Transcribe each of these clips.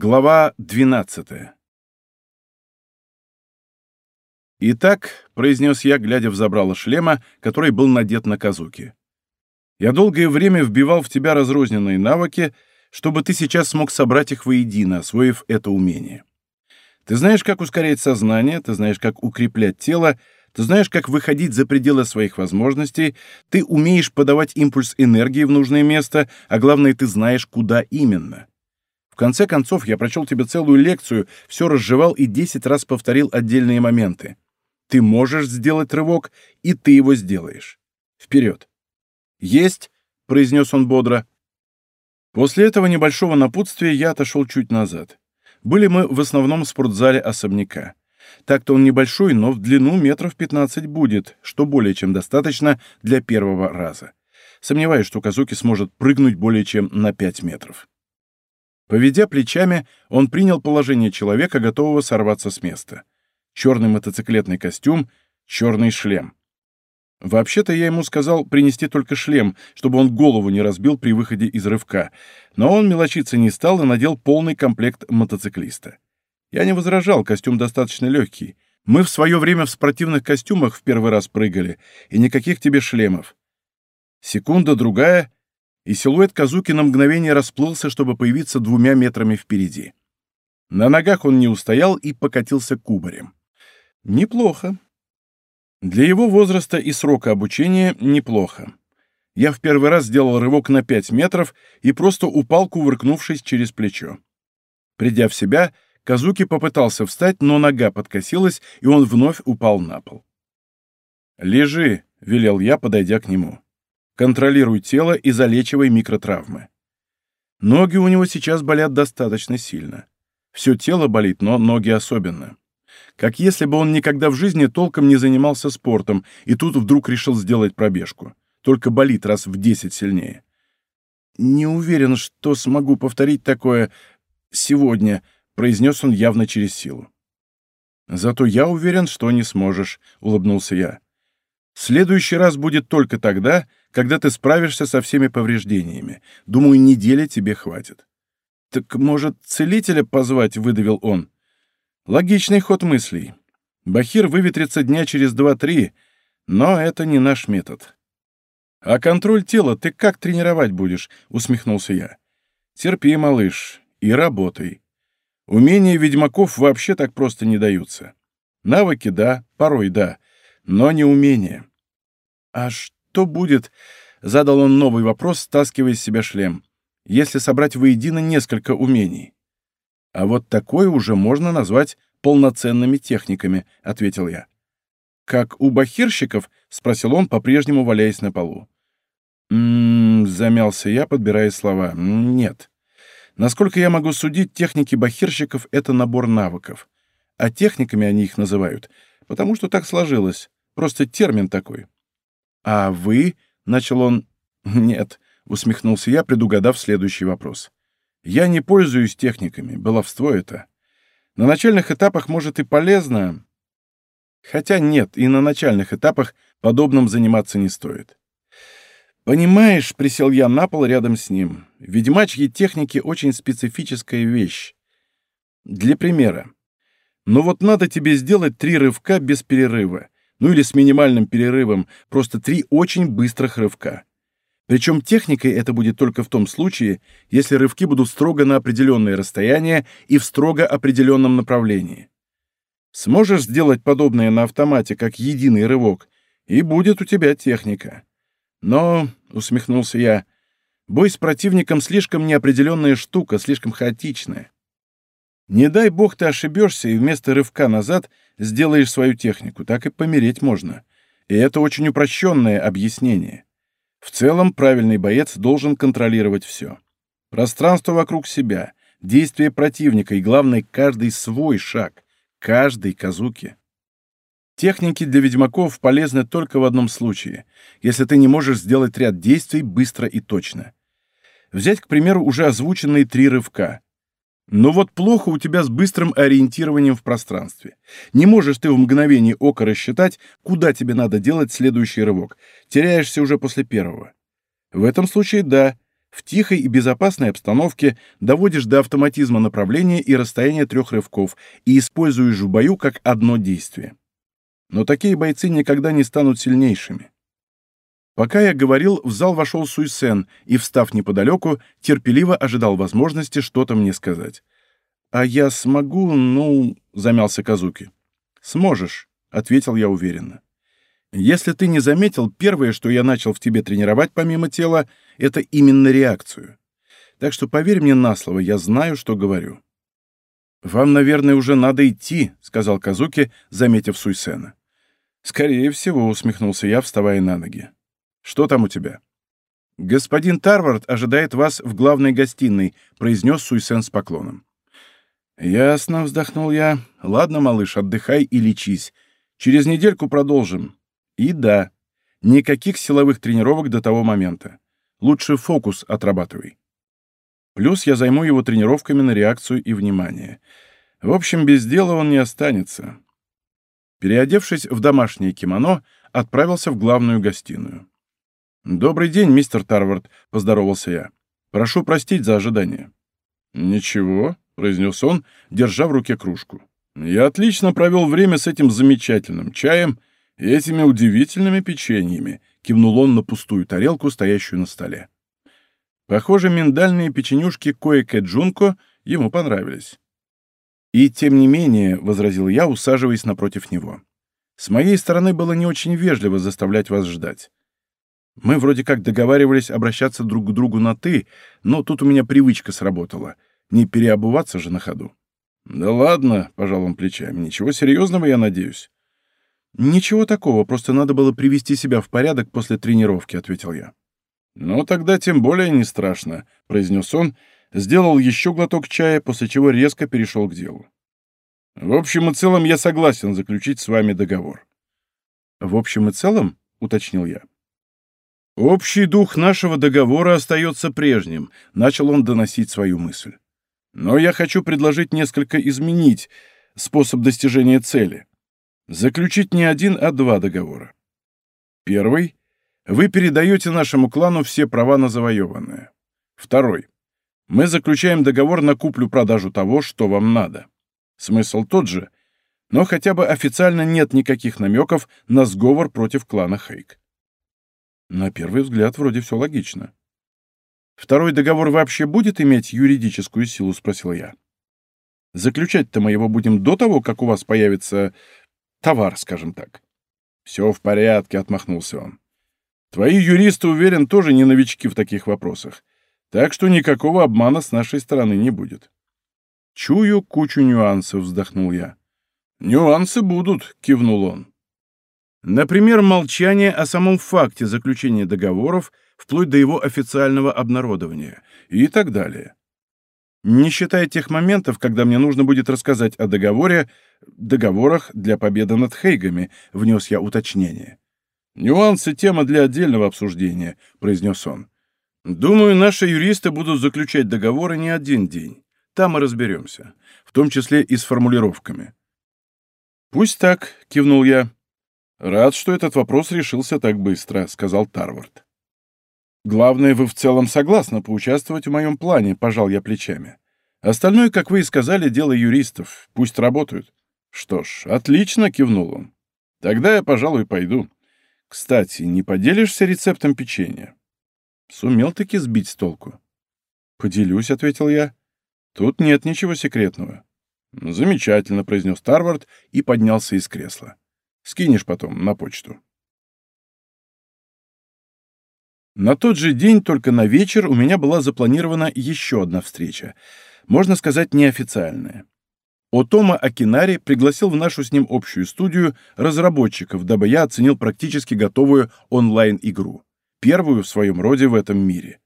Глава 12 «Итак», — произнес я, глядя в забрало шлема, который был надет на Казуки, — «я долгое время вбивал в тебя разрозненные навыки, чтобы ты сейчас смог собрать их воедино, освоив это умение. Ты знаешь, как ускорять сознание, ты знаешь, как укреплять тело, ты знаешь, как выходить за пределы своих возможностей, ты умеешь подавать импульс энергии в нужное место, а главное, ты знаешь, куда именно. Конце концов, я прочел тебе целую лекцию, все разжевал и десять раз повторил отдельные моменты. Ты можешь сделать рывок, и ты его сделаешь. Вперед. «Есть!» — произнес он бодро. После этого небольшого напутствия я отошел чуть назад. Были мы в основном в спортзале особняка. Так-то он небольшой, но в длину метров 15 будет, что более чем достаточно для первого раза. Сомневаюсь, что Казуки сможет прыгнуть более чем на 5 метров. Поведя плечами, он принял положение человека, готового сорваться с места. Черный мотоциклетный костюм, черный шлем. Вообще-то я ему сказал принести только шлем, чтобы он голову не разбил при выходе из рывка, но он мелочиться не стал и надел полный комплект мотоциклиста. Я не возражал, костюм достаточно легкий. Мы в свое время в спортивных костюмах в первый раз прыгали, и никаких тебе шлемов. Секунда, другая, и силуэт Казуки на мгновение расплылся, чтобы появиться двумя метрами впереди. На ногах он не устоял и покатился кубарем. Неплохо. Для его возраста и срока обучения неплохо. Я в первый раз сделал рывок на 5 метров и просто упал, кувыркнувшись через плечо. Придя в себя, Казуки попытался встать, но нога подкосилась, и он вновь упал на пол. «Лежи», — велел я, подойдя к нему. «Контролируй тело и залечивай микротравмы». Ноги у него сейчас болят достаточно сильно. Все тело болит, но ноги особенно как если бы он никогда в жизни толком не занимался спортом и тут вдруг решил сделать пробежку. Только болит раз в десять сильнее. «Не уверен, что смогу повторить такое сегодня», — произнес он явно через силу. «Зато я уверен, что не сможешь», — улыбнулся я. «Следующий раз будет только тогда, когда ты справишься со всеми повреждениями. Думаю, недели тебе хватит». «Так, может, целителя позвать?» — выдавил он. Логичный ход мыслей. Бахир выветрится дня через два-три, но это не наш метод. «А контроль тела ты как тренировать будешь?» — усмехнулся я. «Терпи, малыш, и работай. Умения ведьмаков вообще так просто не даются. Навыки — да, порой да, но не умения». «А что будет?» — задал он новый вопрос, стаскивая из себя шлем. «Если собрать воедино несколько умений?» А вот такое уже можно назвать полноценными техниками, ответил я. Как у бахирщиков? спросил он, по-прежнему валяясь на полу. «М-м-м», замялся я, подбирая слова. «Нет. Насколько я могу судить, техники бахирщиков — это набор навыков. А техниками они их называют, потому что так сложилось. Просто термин такой». «А вы?» — начал он. «Нет», — усмехнулся я, предугадав следующий вопрос. Я не пользуюсь техниками, баловство это. На начальных этапах, может, и полезно. Хотя нет, и на начальных этапах подобным заниматься не стоит. «Понимаешь», — присел я на пол рядом с ним, — «ведьмачьи техники — очень специфическая вещь. Для примера. Но вот надо тебе сделать три рывка без перерыва, ну или с минимальным перерывом, просто три очень быстрых рывка. Причем техникой это будет только в том случае, если рывки будут строго на определенное расстояние и в строго определенном направлении. Сможешь сделать подобное на автомате, как единый рывок, и будет у тебя техника. Но, — усмехнулся я, — бой с противником слишком неопределенная штука, слишком хаотичная. Не дай бог ты ошибешься и вместо рывка назад сделаешь свою технику, так и помереть можно. И это очень упрощенное объяснение. В целом, правильный боец должен контролировать все. Пространство вокруг себя, действия противника и, главное, каждый свой шаг, каждый казуки. Техники для ведьмаков полезны только в одном случае, если ты не можешь сделать ряд действий быстро и точно. Взять, к примеру, уже озвученные три рывка. Но вот плохо у тебя с быстрым ориентированием в пространстве. Не можешь ты в мгновение ока рассчитать, куда тебе надо делать следующий рывок. Теряешься уже после первого. В этом случае да, В тихой и безопасной обстановке доводишь до автоматизма направления и расстояния трех рывков и используешь в бою как одно действие. Но такие бойцы никогда не станут сильнейшими. Пока я говорил, в зал вошел Суйсен и, встав неподалеку, терпеливо ожидал возможности что-то мне сказать. «А я смогу, ну...» — замялся Казуки. «Сможешь», — ответил я уверенно. «Если ты не заметил, первое, что я начал в тебе тренировать помимо тела, это именно реакцию. Так что поверь мне на слово, я знаю, что говорю». «Вам, наверное, уже надо идти», — сказал Казуки, заметив Суйсена. «Скорее всего», — усмехнулся я, вставая на ноги. Что там у тебя?» «Господин Тарвард ожидает вас в главной гостиной», — произнес Суйсен с поклоном. «Ясно», — вздохнул я. «Ладно, малыш, отдыхай и лечись. Через недельку продолжим. И да, никаких силовых тренировок до того момента. Лучше фокус отрабатывай. Плюс я займу его тренировками на реакцию и внимание. В общем, без дела он не останется». Переодевшись в домашнее кимоно, отправился в главную гостиную. «Добрый день, мистер Тарвард», — поздоровался я. «Прошу простить за ожидание». «Ничего», — произнес он, держа в руке кружку. «Я отлично провел время с этим замечательным чаем и этими удивительными печеньями», — кивнул он на пустую тарелку, стоящую на столе. Похоже, миндальные печенюшки Коэке Джунко ему понравились. «И тем не менее», — возразил я, усаживаясь напротив него, — «с моей стороны было не очень вежливо заставлять вас ждать. Мы вроде как договаривались обращаться друг к другу на «ты», но тут у меня привычка сработала. Не переобуваться же на ходу. «Да ладно», — пожал он плечами, — «ничего серьезного, я надеюсь». «Ничего такого, просто надо было привести себя в порядок после тренировки», — ответил я. «Ну, тогда тем более не страшно», — произнес он, сделал еще глоток чая, после чего резко перешел к делу. «В общем и целом я согласен заключить с вами договор». «В общем и целом?» — уточнил я. «Общий дух нашего договора остается прежним», — начал он доносить свою мысль. «Но я хочу предложить несколько изменить способ достижения цели. Заключить не один, а два договора. Первый — вы передаете нашему клану все права на завоеванное. Второй — мы заключаем договор на куплю-продажу того, что вам надо. Смысл тот же, но хотя бы официально нет никаких намеков на сговор против клана Хейк. На первый взгляд вроде все логично. «Второй договор вообще будет иметь юридическую силу?» — спросил я. «Заключать-то мы его будем до того, как у вас появится товар, скажем так». «Все в порядке», — отмахнулся он. «Твои юристы, уверен, тоже не новички в таких вопросах, так что никакого обмана с нашей стороны не будет». «Чую кучу нюансов», — вздохнул я. «Нюансы будут», — кивнул он. Например, молчание о самом факте заключения договоров, вплоть до его официального обнародования и так далее. Не считая тех моментов, когда мне нужно будет рассказать о договоре, договорах для победы над Хейгами, внес я уточнение. «Нюансы — тема для отдельного обсуждения», — произнес он. «Думаю, наши юристы будут заключать договоры не один день. Там мы разберемся, в том числе и с формулировками». «Пусть так», — кивнул я. «Рад, что этот вопрос решился так быстро», — сказал Тарвард. «Главное, вы в целом согласны поучаствовать в моем плане», — пожал я плечами. «Остальное, как вы и сказали, дело юристов. Пусть работают». «Что ж, отлично», — кивнул он. «Тогда я, пожалуй, пойду. Кстати, не поделишься рецептом печенья?» Сумел-таки сбить с толку. «Поделюсь», — ответил я. «Тут нет ничего секретного». «Замечательно», — произнес Тарвард и поднялся из кресла. Скинешь потом на почту. На тот же день, только на вечер, у меня была запланирована еще одна встреча, можно сказать, неофициальная. Отома Акинари пригласил в нашу с ним общую студию разработчиков, дабы я оценил практически готовую онлайн-игру. Первую в своем роде в этом мире.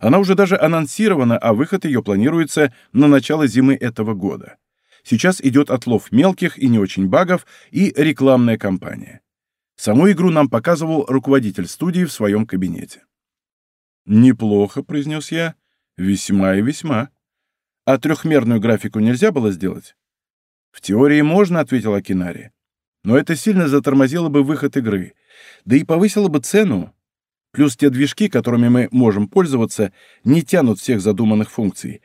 Она уже даже анонсирована, а выход ее планируется на начало зимы этого года. Сейчас идет отлов мелких и не очень багов и рекламная кампания. Саму игру нам показывал руководитель студии в своем кабинете. «Неплохо», — произнес я. «Весьма и весьма. А трехмерную графику нельзя было сделать?» «В теории можно», — ответил Акинари. «Но это сильно затормозило бы выход игры, да и повысило бы цену. Плюс те движки, которыми мы можем пользоваться, не тянут всех задуманных функций.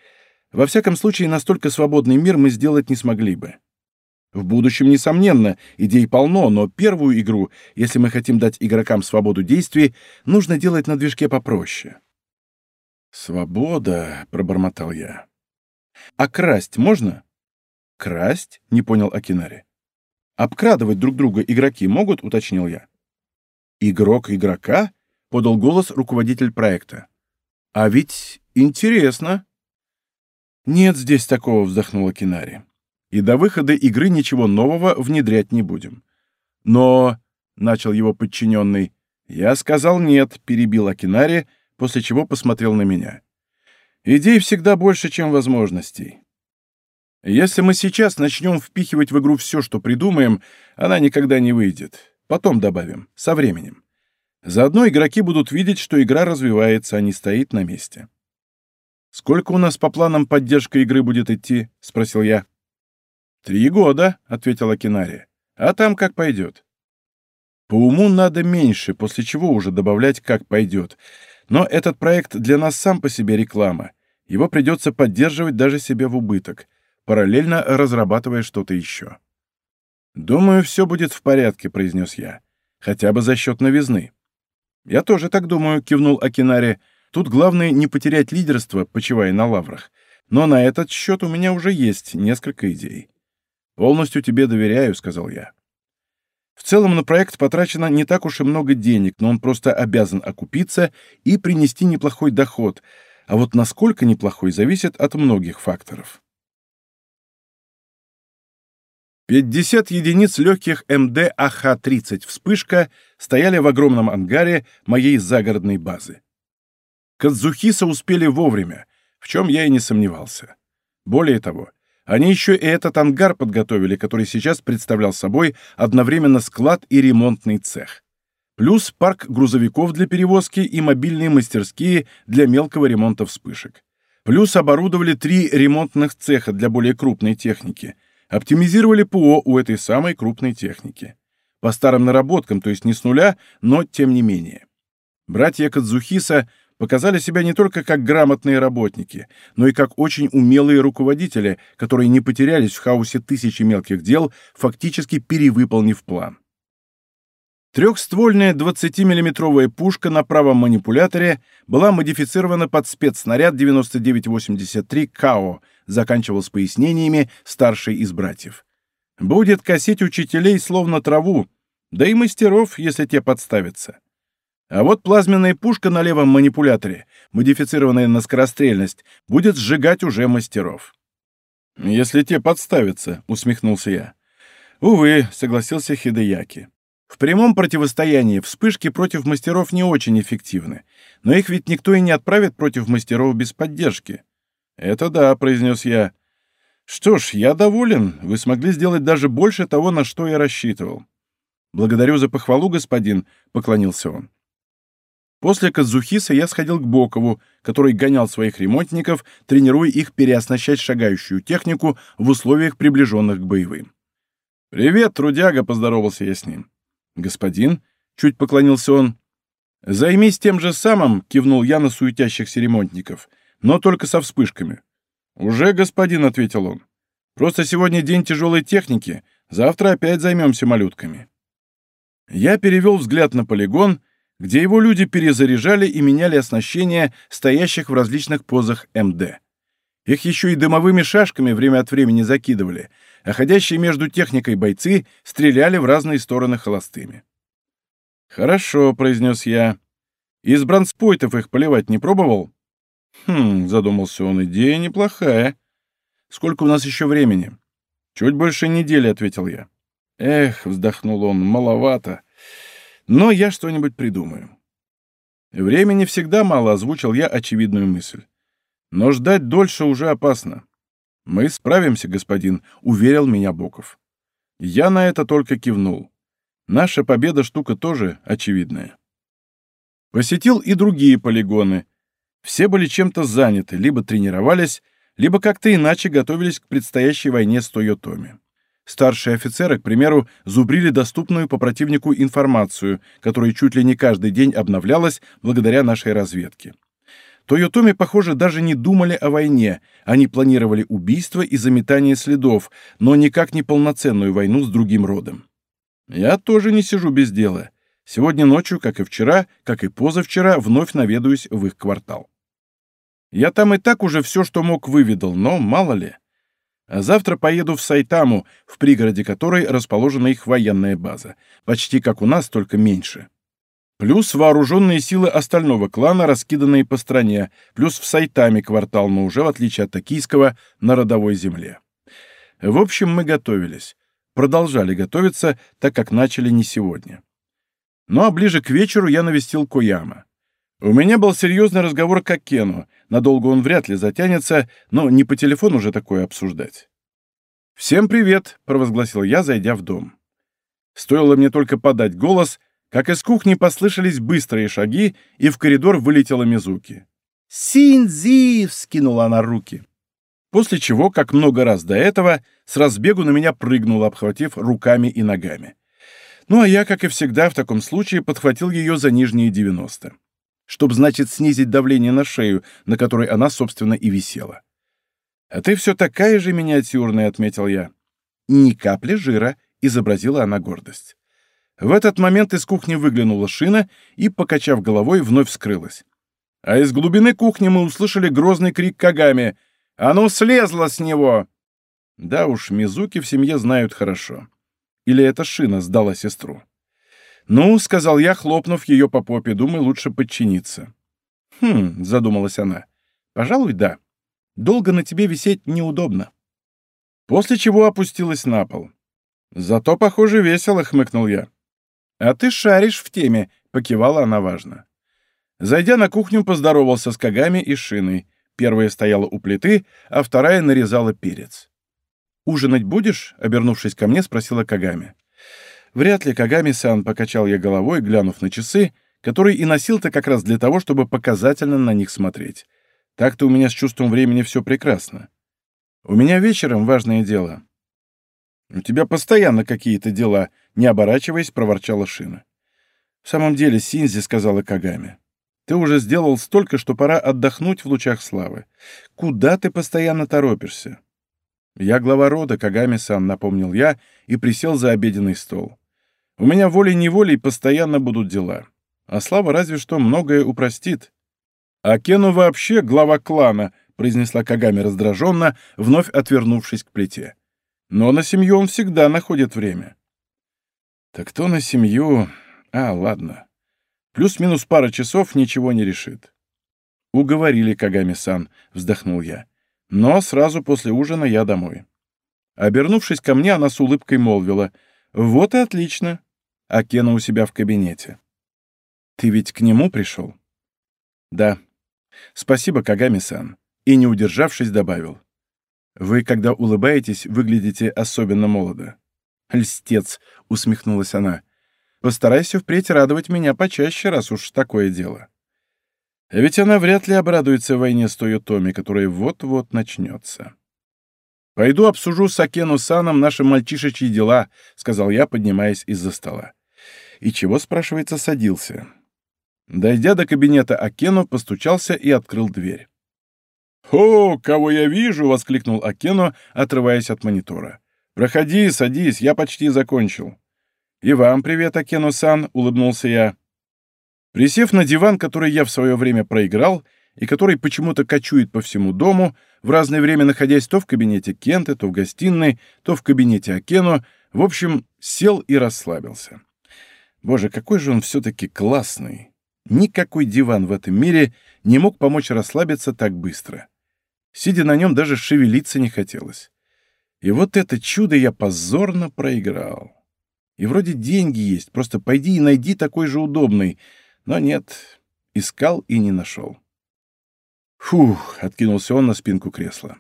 Во всяком случае, настолько свободный мир мы сделать не смогли бы. В будущем, несомненно, идей полно, но первую игру, если мы хотим дать игрокам свободу действий, нужно делать на движке попроще. «Свобода», — пробормотал я. «А красть можно?» «Красть?» — не понял Акинари. «Обкрадывать друг друга игроки могут?» — уточнил я. «Игрок игрока?» — подал голос руководитель проекта. «А ведь интересно». «Нет здесь такого», — вздохнула Кинари. «И до выхода игры ничего нового внедрять не будем». «Но...» — начал его подчиненный. «Я сказал нет», — перебил Акинари, после чего посмотрел на меня. «Идей всегда больше, чем возможностей. Если мы сейчас начнем впихивать в игру все, что придумаем, она никогда не выйдет. Потом добавим, со временем. Заодно игроки будут видеть, что игра развивается, а не стоит на месте. «Сколько у нас по планам поддержка игры будет идти?» — спросил я. «Три года», — ответила Кинария. «А там как пойдет». По уму надо меньше, после чего уже добавлять «как пойдет». Но этот проект для нас сам по себе реклама. Его придется поддерживать даже себе в убыток параллельно разрабатывая что-то еще. «Думаю, все будет в порядке», — произнес я. «Хотя бы за счет новизны». «Я тоже так думаю», — кивнул Акинари. «Тут главное не потерять лидерство, почивая на лаврах. Но на этот счет у меня уже есть несколько идей». «Полностью тебе доверяю», — сказал я. В целом на проект потрачено не так уж и много денег, но он просто обязан окупиться и принести неплохой доход, а вот насколько неплохой зависит от многих факторов. 50 единиц легких МД АХ-30 «Вспышка» стояли в огромном ангаре моей загородной базы. Кадзухиса успели вовремя, в чем я и не сомневался. Более того, они еще и этот ангар подготовили, который сейчас представлял собой одновременно склад и ремонтный цех. Плюс парк грузовиков для перевозки и мобильные мастерские для мелкого ремонта вспышек. Плюс оборудовали три ремонтных цеха для более крупной техники — Оптимизировали ПО у этой самой крупной техники. По старым наработкам, то есть не с нуля, но тем не менее. Братья Кадзухиса показали себя не только как грамотные работники, но и как очень умелые руководители, которые не потерялись в хаосе тысячи мелких дел, фактически перевыполнив план. Трехствольная 20-миллиметровая пушка на правом манипуляторе была модифицирована под спецснаряд 9983 КАО, заканчивал с пояснениями старший из братьев. Будет косить учителей словно траву, да и мастеров, если те подставятся. А вот плазменная пушка на левом манипуляторе, модифицированная на скорострельность, будет сжигать уже мастеров. «Если те подставятся», — усмехнулся я. «Увы», — согласился Хидеяки. В прямом противостоянии вспышки против мастеров не очень эффективны, но их ведь никто и не отправит против мастеров без поддержки. «Это да», — произнес я. «Что ж, я доволен. Вы смогли сделать даже больше того, на что я рассчитывал». «Благодарю за похвалу, господин», — поклонился он. После Казухиса я сходил к Бокову, который гонял своих ремонтников, тренируя их переоснащать шагающую технику в условиях, приближенных к боевым. «Привет, трудяга!» — поздоровался я с ним. «Господин?» — чуть поклонился он. «Займись тем же самым», — кивнул я на суетящихся ремонтников, «но только со вспышками». «Уже, господин», — ответил он. «Просто сегодня день тяжелой техники, завтра опять займемся малютками». Я перевел взгляд на полигон, где его люди перезаряжали и меняли оснащение стоящих в различных позах МД. Их еще и дымовыми шашками время от времени закидывали, а ходящие между техникой бойцы стреляли в разные стороны холостыми. «Хорошо», — произнес я. «Из бронспойтов их поливать не пробовал?» «Хм», — задумался он, — «идея неплохая. Сколько у нас еще времени?» «Чуть больше недели», — ответил я. «Эх», — вздохнул он, — «маловато. Но я что-нибудь придумаю». «Времени всегда мало», — озвучил я очевидную мысль. «Но ждать дольше уже опасно. «Мы справимся, господин», — уверил меня Боков. Я на это только кивнул. Наша победа штука тоже очевидная. Посетил и другие полигоны. Все были чем-то заняты, либо тренировались, либо как-то иначе готовились к предстоящей войне с Тойотоми. Старшие офицеры, к примеру, зубрили доступную по противнику информацию, которая чуть ли не каждый день обновлялась благодаря нашей разведке. Тойотоми, похоже, даже не думали о войне, они планировали убийство и заметание следов, но никак не полноценную войну с другим родом. Я тоже не сижу без дела. Сегодня ночью, как и вчера, как и позавчера, вновь наведаюсь в их квартал. Я там и так уже все, что мог, выведал, но мало ли. А завтра поеду в Сайтаму, в пригороде которой расположена их военная база. Почти как у нас, только меньше. Плюс вооруженные силы остального клана, раскиданные по стране, плюс в Сайтаме квартал, но уже, в отличие от токийского, на родовой земле. В общем, мы готовились. Продолжали готовиться, так как начали не сегодня. Ну а ближе к вечеру я навестил Кояма. У меня был серьезный разговор к Акену, надолго он вряд ли затянется, но не по телефону же такое обсуждать. «Всем привет!» — провозгласил я, зайдя в дом. Стоило мне только подать голос, как из кухни послышались быстрые шаги, и в коридор вылетела Мизуки. «Синзи!» — вскинула она руки. После чего, как много раз до этого, с разбегу на меня прыгнула, обхватив руками и ногами. Ну а я, как и всегда, в таком случае подхватил ее за нижние 90. Чтоб, значит, снизить давление на шею, на которой она, собственно, и висела. «А ты все такая же миниатюрная», — отметил я. «Ни капли жира», — изобразила она гордость. В этот момент из кухни выглянула шина и, покачав головой, вновь скрылась. А из глубины кухни мы услышали грозный крик Кагами «А ну, с него!» Да уж, Мизуки в семье знают хорошо. Или эта шина сдала сестру? «Ну», — сказал я, хлопнув ее по попе, — «думаю, лучше подчиниться». «Хм», — задумалась она, — «пожалуй, да. Долго на тебе висеть неудобно». После чего опустилась на пол. «Зато, похоже, весело», — хмыкнул я. «А ты шаришь в теме», — покивала она важно. Зайдя на кухню, поздоровался с Кагами и Шиной. Первая стояла у плиты, а вторая нарезала перец. «Ужинать будешь?» — обернувшись ко мне, спросила Кагами. «Вряд ли Кагами-сан», — покачал я головой, глянув на часы, которые и носил-то как раз для того, чтобы показательно на них смотреть. Так-то у меня с чувством времени все прекрасно. У меня вечером важное дело. «У тебя постоянно какие-то дела», — не оборачиваясь, проворчала Шина. «В самом деле, Синзи», — сказала Кагами, — «ты уже сделал столько, что пора отдохнуть в лучах славы. Куда ты постоянно торопишься?» «Я глава рода, Кагами-сан», — напомнил я и присел за обеденный стол. «У меня волей-неволей постоянно будут дела. А Слава разве что многое упростит». «А Кену вообще глава клана», — произнесла Кагами раздраженно, вновь отвернувшись к плите. «Но на семью он всегда находит время». «Так кто на семью? А, ладно. Плюс-минус пара часов ничего не решит». «Уговорили Кагами-сан», — вздохнул я. Но сразу после ужина я домой. Обернувшись ко мне, она с улыбкой молвила. «Вот и отлично. А Кена у себя в кабинете». «Ты ведь к нему пришел?» «Да. Спасибо, Кагами-сан». И, не удержавшись, добавил. «Вы, когда улыбаетесь, выглядите особенно молодо». «Льстец», — усмехнулась она. «Постарайся впредь радовать меня почаще, раз уж такое дело». А ведь она вряд ли обрадуется войне с Тойотоми, которая вот-вот начнется. «Пойду обсужу с Акену Саном наши мальчишечьи дела», — сказал я, поднимаясь из-за стола. И чего, спрашивается, садился. Дойдя до кабинета Акену, постучался и открыл дверь. «О, кого я вижу!» — воскликнул Акену, отрываясь от монитора. «Проходи, садись, я почти закончил». «И вам привет, Акену-сан», — улыбнулся я. Присев на диван, который я в свое время проиграл, и который почему-то кочует по всему дому, в разное время находясь то в кабинете Кента, то в гостиной, то в кабинете Акену, в общем, сел и расслабился. Боже, какой же он все-таки классный! Никакой диван в этом мире не мог помочь расслабиться так быстро. Сидя на нем, даже шевелиться не хотелось. И вот это чудо я позорно проиграл. И вроде деньги есть, просто пойди и найди такой же удобный — но нет, искал и не нашел. Фух, откинулся он на спинку кресла.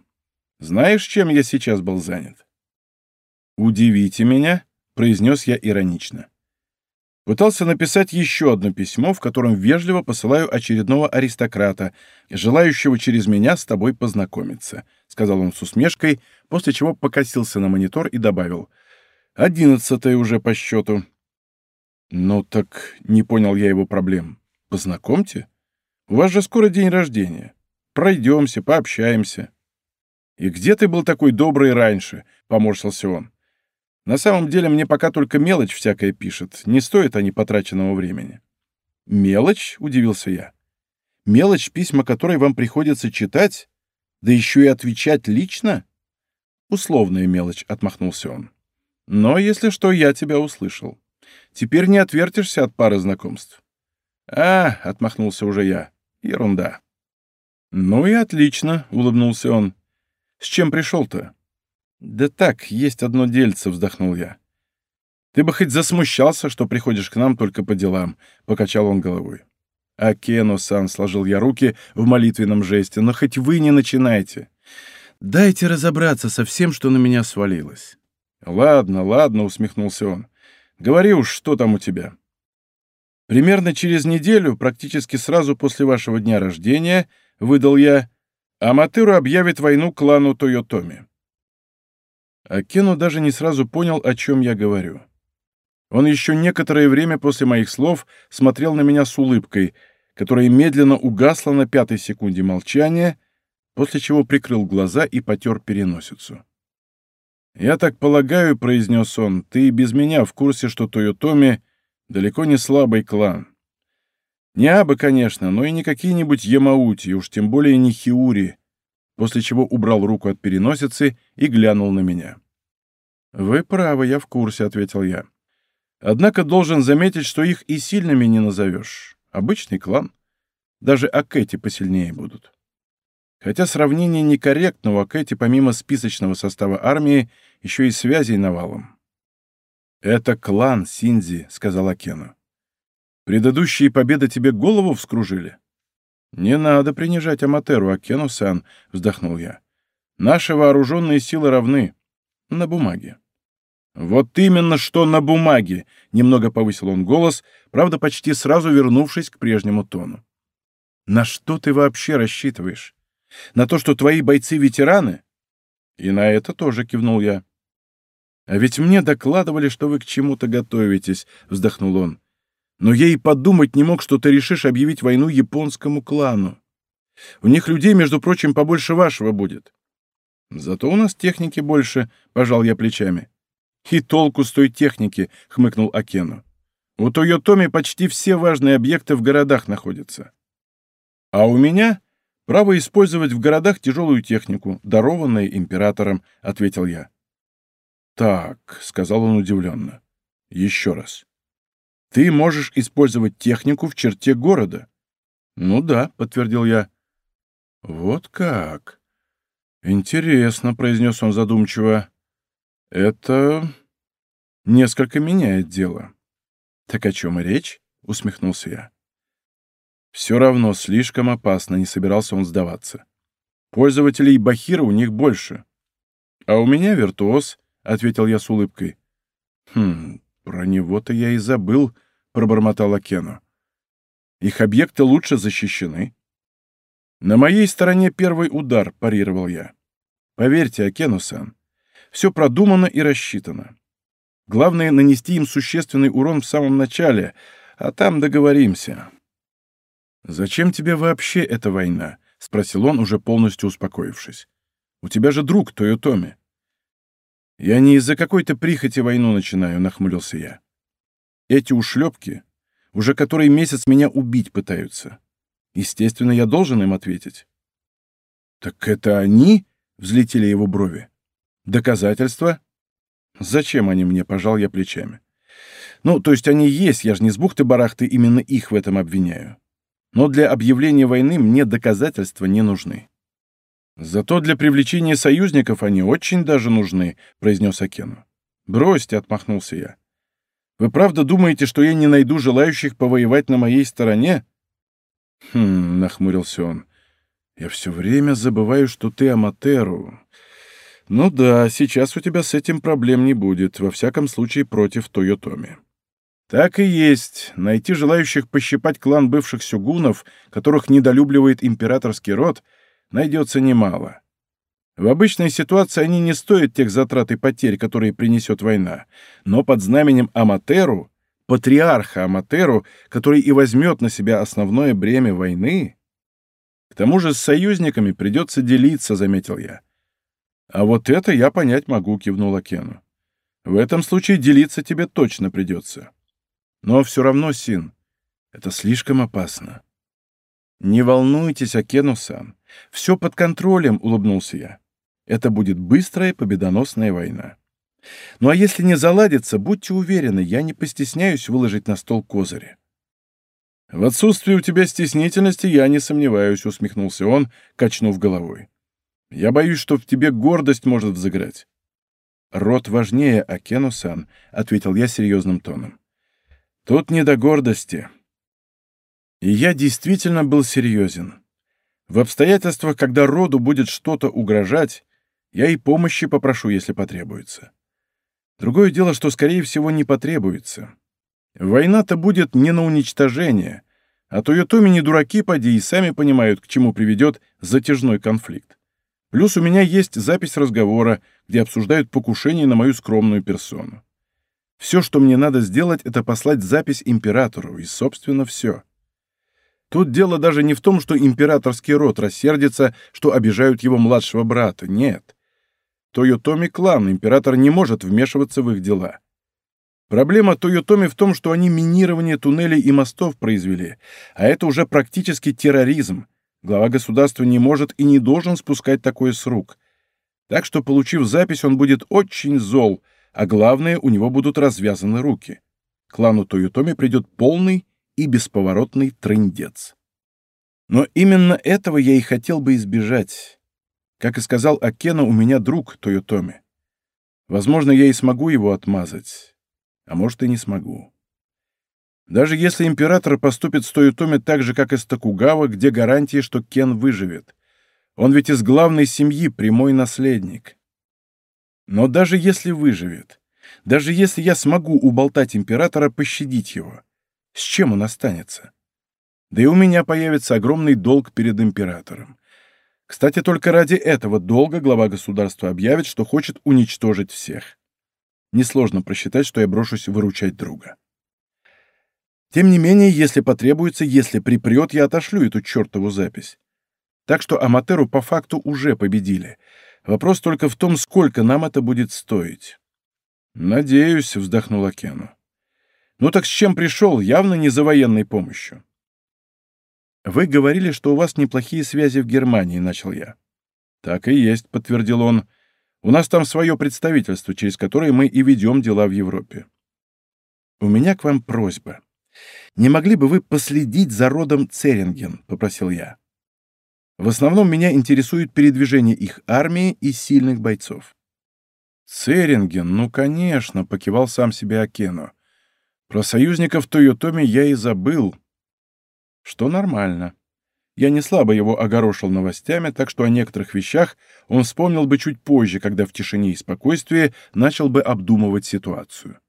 Знаешь, чем я сейчас был занят? «Удивите меня», — произнес я иронично. Пытался написать еще одно письмо, в котором вежливо посылаю очередного аристократа, желающего через меня с тобой познакомиться. — сказал он с усмешкой, после чего покосился на монитор и добавил. «Одиннадцатая уже по счету». «Ну так не понял я его проблем. Познакомьте. У вас же скоро день рождения. Пройдемся, пообщаемся». «И где ты был такой добрый раньше?» — поморщился он. «На самом деле мне пока только мелочь всякая пишет. Не стоит они потраченного времени». «Мелочь?» — удивился я. «Мелочь, письма которой вам приходится читать? Да еще и отвечать лично?» «Условная мелочь», — отмахнулся он. «Но, если что, я тебя услышал. Теперь не отвертишься от пары знакомств». «А», — отмахнулся уже я, — «ерунда». «Ну и отлично», — улыбнулся он. С чем пришел-то?» «Да так, есть одно дельце», — вздохнул я. «Ты бы хоть засмущался, что приходишь к нам только по делам», — покачал он головой. «Акену-сан», — сложил я руки в молитвенном жесте, — «но хоть вы не начинайте. Дайте разобраться со всем, что на меня свалилось». «Ладно, ладно», — усмехнулся он. «Говори уж, что там у тебя». Примерно через неделю, практически сразу после вашего дня рождения, выдал я, Аматеру объявит войну клану Тойотоми. Акену даже не сразу понял, о чем я говорю. Он еще некоторое время после моих слов смотрел на меня с улыбкой, которая медленно угасла на пятой секунде молчания, после чего прикрыл глаза и потер переносицу. «Я так полагаю», — произнес он, — «ты и без меня в курсе, что Тойотоми далеко не слабый клан. Не Абы, конечно, но и не какие-нибудь Ямаути, уж тем более не Хиури, после чего убрал руку от переносицы и глянул на меня. «Вы правы, я в курсе», — ответил я. «Однако должен заметить, что их и сильными не назовешь. Обычный клан. Даже Акэти посильнее будут. Хотя сравнение некорректно, у Акэти помимо списочного состава армии еще и связей навалом». «Это клан Синзи», — сказал Акену. Предыдущие победы тебе голову вскружили?» «Не надо принижать Аматеру, Акену-сан», — вздохнул я. «Наши вооруженные силы равны. На бумаге». «Вот именно что на бумаге!» — немного повысил он голос, правда, почти сразу вернувшись к прежнему тону. «На что ты вообще рассчитываешь? На то, что твои бойцы ветераны?» «И на это тоже кивнул я». «А ведь мне докладывали, что вы к чему-то готовитесь», — вздохнул он. Но я и подумать не мог, что ты решишь объявить войну японскому клану. У них людей, между прочим, побольше вашего будет. Зато у нас техники больше, — пожал я плечами. И толку с той техники, — хмыкнул Акену. У Тойотоми почти все важные объекты в городах находятся. А у меня право использовать в городах тяжелую технику, дарованную императором, — ответил я. Так, — сказал он удивленно. Еще раз. Ты можешь использовать технику в черте города. Ну да, подтвердил я. Вот как. Интересно, произнес он задумчиво. Это несколько меняет дело. Так о чем и речь? усмехнулся я. Все равно слишком опасно, не собирался он сдаваться. Пользователей Бахира у них больше. А у меня виртуоз, ответил я с улыбкой. Хм, «Про него-то я и забыл», — пробормотал Акену. «Их объекты лучше защищены». «На моей стороне первый удар», — парировал я. «Поверьте, Акену-сан, все продумано и рассчитано. Главное — нанести им существенный урон в самом начале, а там договоримся». «Зачем тебе вообще эта война?» — спросил он, уже полностью успокоившись. «У тебя же друг Тойотоми». «Я не из-за какой-то прихоти войну начинаю», — нахмурился я. «Эти ушлепки уже который месяц меня убить пытаются. Естественно, я должен им ответить». «Так это они?» — взлетели его брови. «Доказательства?» «Зачем они мне?» — пожал я плечами. «Ну, то есть они есть, я же не с бухты-барахты именно их в этом обвиняю. Но для объявления войны мне доказательства не нужны». «Зато для привлечения союзников они очень даже нужны», — произнес Акену. «Бросьте», — отмахнулся я. «Вы правда думаете, что я не найду желающих повоевать на моей стороне?» «Хм», — нахмурился он. «Я все время забываю, что ты Аматеру. Ну да, сейчас у тебя с этим проблем не будет, во всяком случае против Тойотоми». «Так и есть. Найти желающих пощипать клан бывших сюгунов, которых недолюбливает императорский род — найдется немало. В обычной ситуации они не стоят тех затрат и потерь, которые принесет война, но под знаменем Аматеру, патриарха Аматеру, который и возьмет на себя основное бремя войны... К тому же с союзниками придется делиться, заметил я. А вот это я понять могу, кивнула Кену. В этом случае делиться тебе точно придется. Но все равно, Син, это слишком опасно. «Не волнуйтесь, Акену-сан. Все под контролем», — улыбнулся я. «Это будет быстрая победоносная война. Ну а если не заладится, будьте уверены, я не постесняюсь выложить на стол козыри». «В отсутствии у тебя стеснительности я не сомневаюсь», — усмехнулся он, качнув головой. «Я боюсь, что в тебе гордость может взыграть». «Род важнее, Акену-сан», — ответил я серьезным тоном. «Тут не до гордости. И я действительно был серьезен. В обстоятельствах, когда роду будет что-то угрожать, я и помощи попрошу, если потребуется. Другое дело, что, скорее всего, не потребуется. Война-то будет не на уничтожение, а то Йотоми не дураки, поди, и сами понимают, к чему приведет затяжной конфликт. Плюс у меня есть запись разговора, где обсуждают покушение на мою скромную персону. Все, что мне надо сделать, это послать запись императору, и, собственно, все. Тут дело даже не в том, что императорский род рассердится, что обижают его младшего брата. Нет. Тойотоми клан, император не может вмешиваться в их дела. Проблема Тойотоми в том, что они минирование туннелей и мостов произвели, а это уже практически терроризм. Глава государства не может и не должен спускать такое с рук. Так что, получив запись, он будет очень зол, а главное, у него будут развязаны руки. Клану Тойотоми придет полный и бесповоротный трындец. Но именно этого я и хотел бы избежать. Как и сказал Акена, у меня друг Тойотоми. Возможно, я и смогу его отмазать, а может и не смогу. Даже если император поступит с Тойотоми так же, как и с Токугава, где гарантии, что Кен выживет? Он ведь из главной семьи прямой наследник. Но даже если выживет, даже если я смогу уболтать императора пощадить его, с чем он останется? Да и у меня появится огромный долг перед императором. Кстати, только ради этого долга глава государства объявит, что хочет уничтожить всех. Несложно просчитать, что я брошусь выручать друга. Тем не менее, если потребуется, если припрет, я отошлю эту чертову запись. Так что Аматеру по факту уже победили. Вопрос только в том, сколько нам это будет стоить. «Надеюсь», — вздохнула Кену. Ну так с чем пришел? Явно не за военной помощью. Вы говорили, что у вас неплохие связи в Германии, начал я. Так и есть, подтвердил он. У нас там свое представительство, через которое мы и ведем дела в Европе. У меня к вам просьба. Не могли бы вы последить за родом Церинген, попросил я. В основном меня интересует передвижение их армии и сильных бойцов. Церинген, ну, конечно, покивал сам себе Акену. Про союзников Тойотоми я и забыл. Что нормально. Я не слабо его огорошил новостями, так что о некоторых вещах он вспомнил бы чуть позже, когда в тишине и спокойствии начал бы обдумывать ситуацию.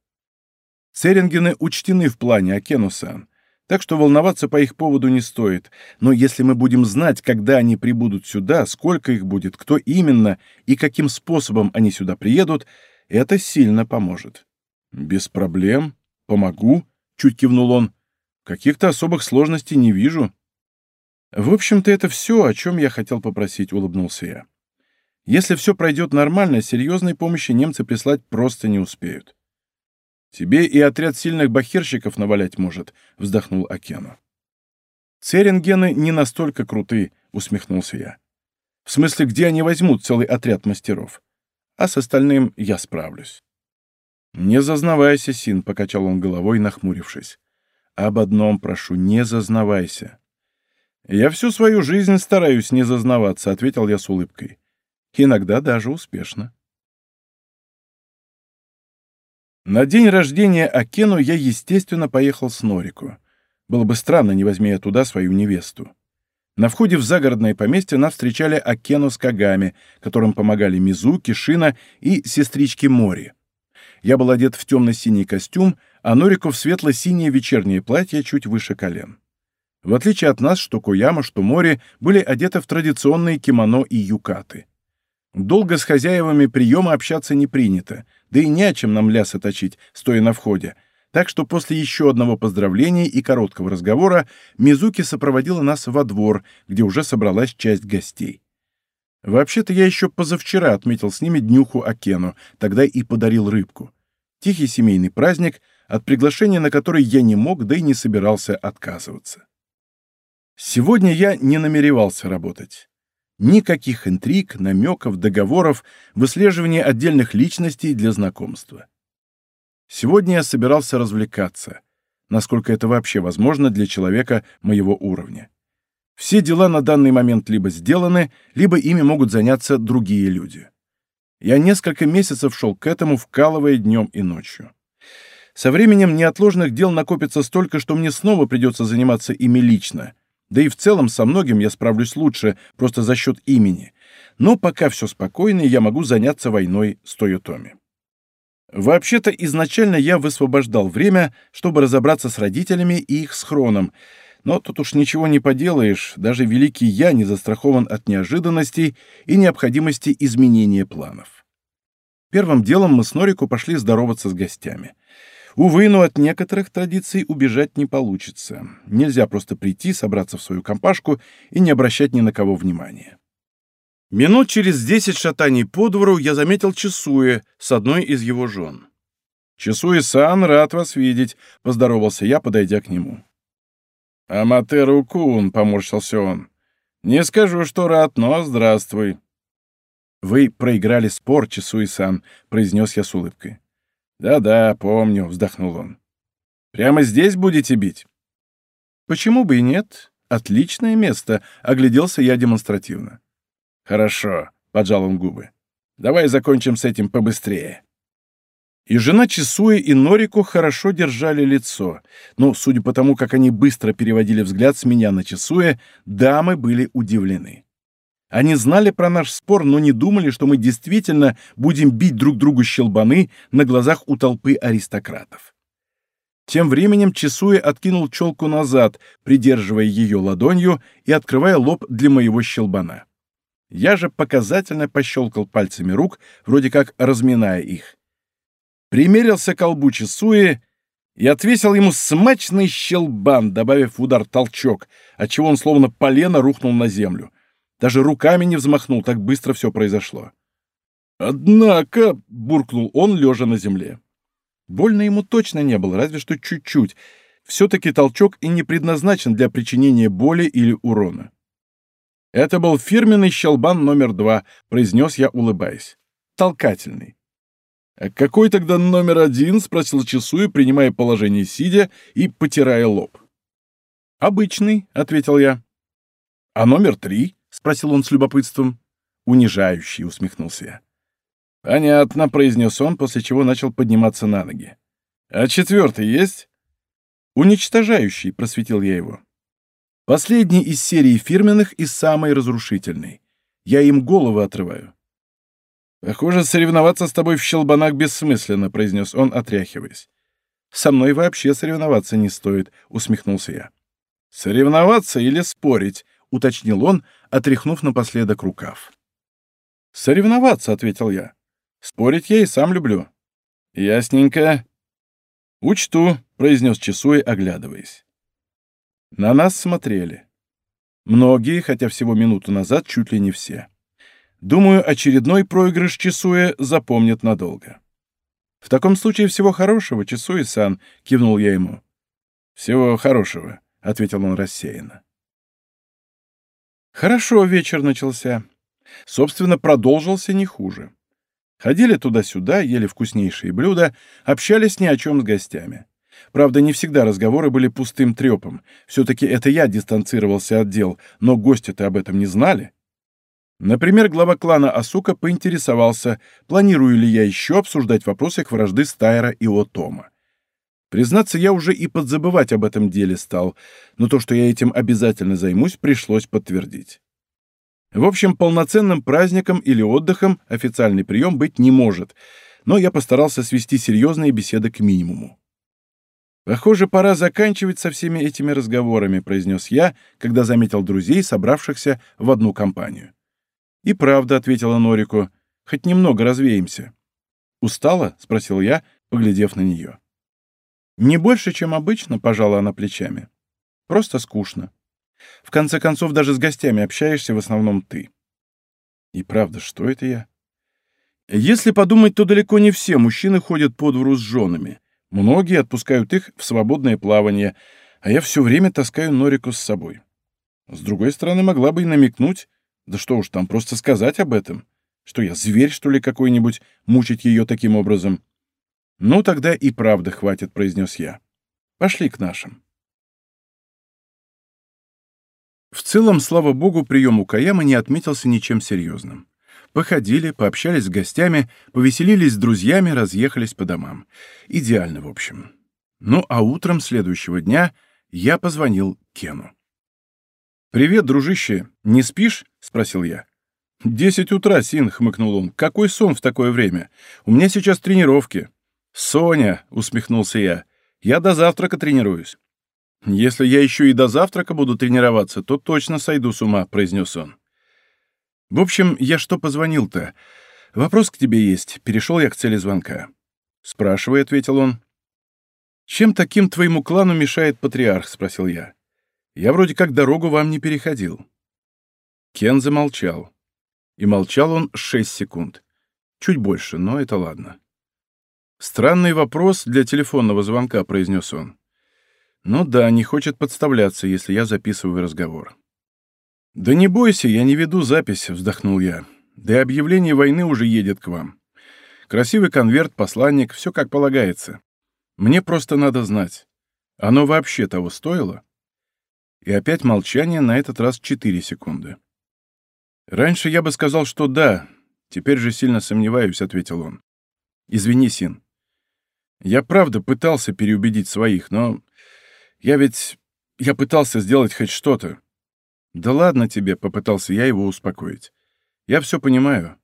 Церингены учтены в плане Акенусан, так что волноваться по их поводу не стоит, но если мы будем знать, когда они прибудут сюда, сколько их будет, кто именно и каким способом они сюда приедут, это сильно поможет. Без проблем, «Помогу», — чуть кивнул он. «Каких-то особых сложностей не вижу». «В общем-то, это все, о чем я хотел попросить», — улыбнулся я. «Если все пройдет нормально, серьезной помощи немцы прислать просто не успеют». «Тебе и отряд сильных бахирщиков навалять может», — вздохнул Акену. «Церингены не настолько круты», — усмехнулся я. «В смысле, где они возьмут целый отряд мастеров? А с остальным я справлюсь». «Не зазнавайся, Син», — покачал он головой, нахмурившись. «Об одном прошу, не зазнавайся». «Я всю свою жизнь стараюсь не зазнаваться», — ответил я с улыбкой. «Иногда даже успешно». На день рождения Акену я, естественно, поехал с Норику. Было бы странно, не возьми я туда свою невесту. На входе в загородное поместье нас встречали Акену с Кагами, которым помогали Мизуки, Шина и сестрички Мори. Я был одет в темно-синий костюм, а Норико в светло-синее вечернее платье чуть выше колен. В отличие от нас, что Кояма, что Мори были одеты в традиционные кимоно и юкаты. Долго с хозяевами приема общаться не принято, да и не о чем нам лясы точить, стоя на входе. Так что после еще одного поздравления и короткого разговора Мизуки сопроводила нас во двор, где уже собралась часть гостей. Вообще-то я еще позавчера отметил с ними днюху Акену, тогда и подарил рыбку. Тихий семейный праздник, от приглашения на который я не мог, да и не собирался отказываться. Сегодня я не намеревался работать. Никаких интриг, намеков, договоров, выслеживания отдельных личностей для знакомства. Сегодня я собирался развлекаться, насколько это вообще возможно для человека моего уровня. Все дела на данный момент либо сделаны, либо ими могут заняться другие люди. Я несколько месяцев шел к этому, вкалывая днем и ночью. Со временем неотложных дел накопится столько, что мне снова придется заниматься ими лично, да и в целом со многим я справлюсь лучше, просто за счет имени. Но пока все спокойно, я могу заняться войной с Тойотоми. Вообще-то, изначально я высвобождал время, чтобы разобраться с родителями и их схроном, но тут уж ничего не поделаешь, даже великий я не застрахован от неожиданностей и необходимости изменения планов. Первым делом мы с Норику пошли здороваться с гостями — Увы, но от некоторых традиций убежать не получится. Нельзя просто прийти, собраться в свою компашку и не обращать ни на кого внимания. Минут через десять шатаний по двору я заметил Чесуя с одной из его жен. «Чесуя-сан, рад вас видеть», — поздоровался я, подойдя к нему. «Аматеру-кун», — поморщился он. «Не скажу, что рад, но здравствуй». «Вы проиграли спор, Чесуя-сан», — произнес я с улыбкой. «Да-да, помню», — вздохнул он. «Прямо здесь будете бить?» «Почему бы и нет? Отличное место», — огляделся я демонстративно. «Хорошо», — поджал он губы. «Давай закончим с этим побыстрее». И жена Чесуя и Норику хорошо держали лицо, но, судя по тому, как они быстро переводили взгляд с меня на Чесуя, дамы были удивлены. Они знали про наш спор, но не думали, что мы действительно будем бить друг другу щелбаны на глазах у толпы аристократов. Тем временем Чесуя откинул челку назад, придерживая ее ладонью и открывая лоб для моего щелбана. Я же показательно пощелкал пальцами рук, вроде как разминая их. Примерился к колбу Чесуи и отвесил ему смачный щелбан, добавив удар толчок, отчего он словно полено рухнул на землю. Даже руками не взмахнул, так быстро все произошло. «Однако», — буркнул он, лежа на земле. Больно ему точно не было, разве что чуть-чуть. Все-таки толчок и не предназначен для причинения боли или урона. «Это был фирменный щелбан номер два», — произнес я, улыбаясь. «Толкательный». «А какой тогда номер один?» — спросил Часуя, принимая положение сидя и потирая лоб. «Обычный», — ответил я. «А номер три?» — спросил он с любопытством. «Унижающий», — усмехнулся я. «Понятно», — произнес он, после чего начал подниматься на ноги. «А четвертый есть?» «Уничтожающий», — просветил я его. «Последний из серии фирменных и самый разрушительный. Я им голову отрываю». «Похоже, соревноваться с тобой в щелбанах бессмысленно», — произнес он, отряхиваясь. «Со мной вообще соревноваться не стоит», — усмехнулся я. «Соревноваться или спорить?» — уточнил он, отряхнув напоследок рукав. «Соревноваться», — ответил я. «Спорить я и сам люблю». «Ясненько». «Учту», — произнес Чесуя, оглядываясь. На нас смотрели. Многие, хотя всего минуту назад, чуть ли не все. Думаю, очередной проигрыш Чесуя запомнят надолго. «В таком случае всего хорошего, Чесуя-сан», — кивнул я ему. «Всего хорошего», — ответил он рассеянно. Хорошо вечер начался. Собственно, продолжился не хуже. Ходили туда-сюда, ели вкуснейшие блюда, общались ни о чем с гостями. Правда, не всегда разговоры были пустым трепом. Все-таки это я дистанцировался от дел, но гости-то об этом не знали. Например, глава клана Асука поинтересовался, планирую ли я еще обсуждать вопросы к вражды Стайра и Отома. Признаться, я уже и подзабывать об этом деле стал, но то, что я этим обязательно займусь, пришлось подтвердить. В общем, полноценным праздником или отдыхом официальный прием быть не может, но я постарался свести серьезные беседы к минимуму. «Похоже, пора заканчивать со всеми этими разговорами», — произнес я, когда заметил друзей, собравшихся в одну компанию. «И правда», — ответила Норику, — «хоть немного развеемся». «Устала?» — спросил я, поглядев на нее. «Не больше, чем обычно», — пожала она плечами. «Просто скучно. В конце концов, даже с гостями общаешься в основном ты». «И правда, что это я?» Если подумать, то далеко не все мужчины ходят по двору с женами. Многие отпускают их в свободное плавание, а я все время таскаю Норику с собой. С другой стороны, могла бы и намекнуть, да что уж там, просто сказать об этом. Что я, зверь, что ли, какой-нибудь, мучить ее таким образом? Ну, тогда и правда хватит, произнес я. Пошли к нашим. В целом, слава богу, прием у Каяма не отметился ничем серьезным. Походили, пообщались с гостями, повеселились с друзьями, разъехались по домам. Идеально, в общем. Ну, а утром следующего дня я позвонил Кену. «Привет, дружище. Не спишь?» — спросил я. «Десять утра, Син», — хмыкнул он. «Какой сон в такое время? У меня сейчас тренировки». «Соня», — усмехнулся я, — «я до завтрака тренируюсь». «Если я еще и до завтрака буду тренироваться, то точно сойду с ума», — произнес он. В общем, я что позвонил-то? Вопрос к тебе есть. Перешел я к цели звонка. Спрашивай, ответил он. Чем таким твоему клану мешает патриарх? Спросил я. Я вроде как дорогу вам не переходил. Кен замолчал. И молчал он шесть секунд. Чуть больше, но это ладно. «Странный вопрос для телефонного звонка», — произнес он. «Ну да, не хочет подставляться, если я записываю разговор». «Да не бойся, я не веду запись», — вздохнул я. «Да и объявление войны уже едет к вам. Красивый конверт, посланник, все как полагается. Мне просто надо знать, оно вообще того стоило?» И опять молчание, на этот раз четыре секунды. «Раньше я бы сказал, что да, теперь же сильно сомневаюсь», — ответил он. «Извини, Син. Я правда пытался переубедить своих, но я ведь... Я пытался сделать хоть что-то. «Да ладно тебе», — попытался я его успокоить. «Я все понимаю.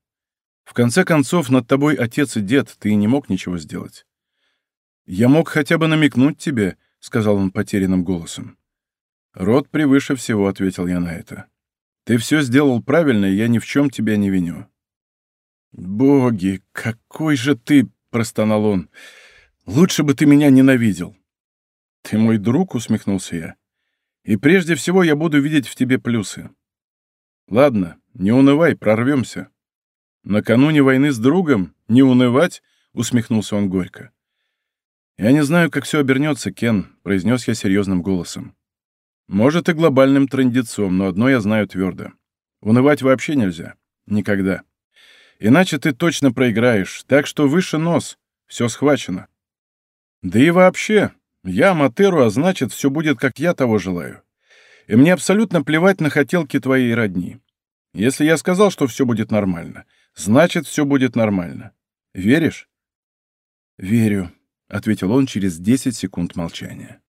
В конце концов, над тобой отец и дед, ты не мог ничего сделать». «Я мог хотя бы намекнуть тебе», — сказал он потерянным голосом. «Род превыше всего», — ответил я на это. «Ты все сделал правильно, и я ни в чем тебя не виню». «Боги, какой же ты!» — простонал он. «Лучше бы ты меня ненавидел». «Ты мой друг?» — усмехнулся я. И прежде всего я буду видеть в тебе плюсы. Ладно, не унывай, прорвемся. Накануне войны с другом не унывать, усмехнулся он горько. Я не знаю, как все обернется, Кен, произнес я серьезным голосом. Может, и глобальным трендецом, но одно я знаю твердо. Унывать вообще нельзя. Никогда. Иначе ты точно проиграешь, так что выше нос. Все схвачено. Да и вообще, я Матеру, а значит, все будет, как я того желаю. И мне абсолютно плевать на хотелки твоей родни. Если я сказал, что все будет нормально, значит, все будет нормально. Веришь? Верю, — ответил он через 10 секунд молчания.